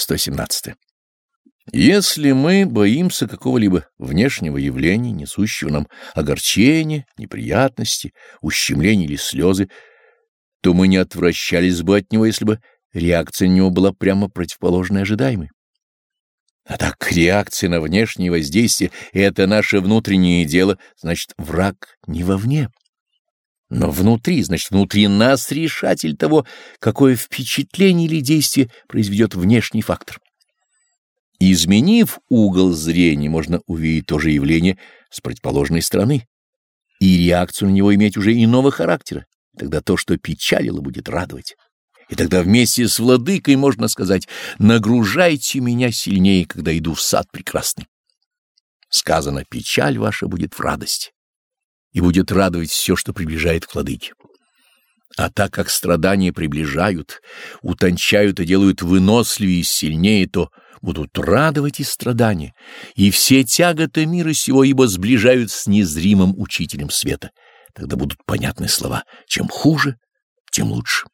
117. Если мы боимся какого-либо внешнего явления, несущего нам огорчение, неприятности, ущемление или слезы, то мы не отвращались бы от него, если бы реакция на него была прямо противоположной ожидаемой. А так реакция на внешнее воздействие — это наше внутреннее дело, значит, враг не вовне, но внутри, значит, внутри нас решатель того, какое впечатление или действие произведет внешний фактор. Изменив угол зрения, можно увидеть то же явление с противоположной стороны и реакцию на него иметь уже иного характера. Тогда то, что печалило, будет радовать. И тогда вместе с владыкой можно сказать «нагружайте меня сильнее, когда иду в сад прекрасный». Сказано «печаль ваша будет в радость» и будет радовать все, что приближает к владыке. А так как страдания приближают, утончают и делают выносливее и сильнее, то будут радовать и страдания, и все тяготы мира сего, ибо сближают с незримым учителем света. Тогда будут понятны слова «чем хуже, тем лучше».